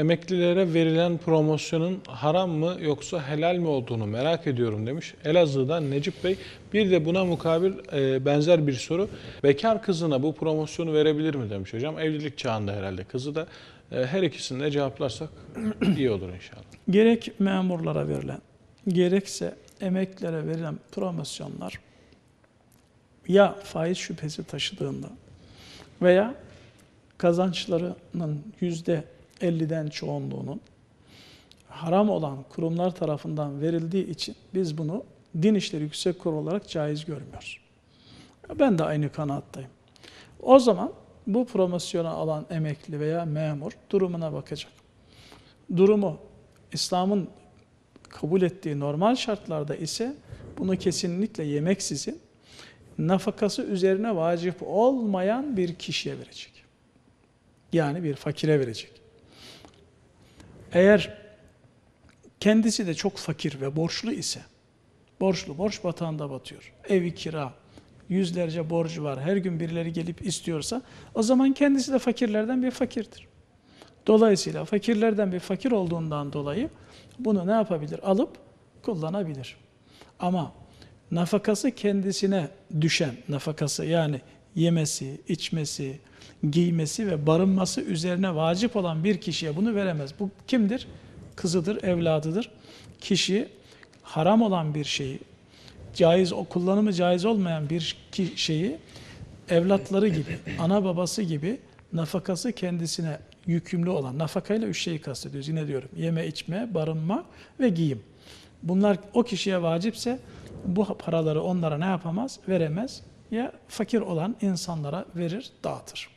Emeklilere verilen promosyonun haram mı yoksa helal mi olduğunu merak ediyorum demiş. Elazığ'dan Necip Bey. Bir de buna mukabil e, benzer bir soru. Bekar kızına bu promosyonu verebilir mi demiş hocam. Evlilik çağında herhalde kızı da. E, her ikisini de cevaplarsak iyi olur inşallah. Gerek memurlara verilen, gerekse emeklilere verilen promosyonlar ya faiz şüphesi taşıdığında veya kazançlarının yüzde 50'den çoğunluğunun haram olan kurumlar tarafından verildiği için biz bunu Din İşleri Yüksek Kurulu olarak caiz görmüyoruz. Ben de aynı kanaattayım. O zaman bu promosyonu alan emekli veya memur durumuna bakacak. Durumu İslam'ın kabul ettiği normal şartlarda ise bunu kesinlikle yemeksizin nafakası üzerine vacip olmayan bir kişiye verecek. Yani bir fakire verecek. Eğer kendisi de çok fakir ve borçlu ise, borçlu, borç batağında batıyor, evi kira, yüzlerce borcu var, her gün birileri gelip istiyorsa, o zaman kendisi de fakirlerden bir fakirdir. Dolayısıyla fakirlerden bir fakir olduğundan dolayı bunu ne yapabilir? Alıp kullanabilir. Ama nafakası kendisine düşen nafakası yani yemesi, içmesi, giymesi ve barınması üzerine vacip olan bir kişiye bunu veremez. Bu kimdir? Kızıdır, evladıdır. Kişi haram olan bir şeyi, caiz, o kullanımı caiz olmayan bir şeyi evlatları gibi, ana babası gibi nafakası kendisine yükümlü olan, nafakayla üç şeyi kastediyoruz. Yine diyorum, yeme, içme, barınma ve giyim. Bunlar o kişiye vacipse bu paraları onlara ne yapamaz? Veremez. Ya fakir olan insanlara verir, dağıtır.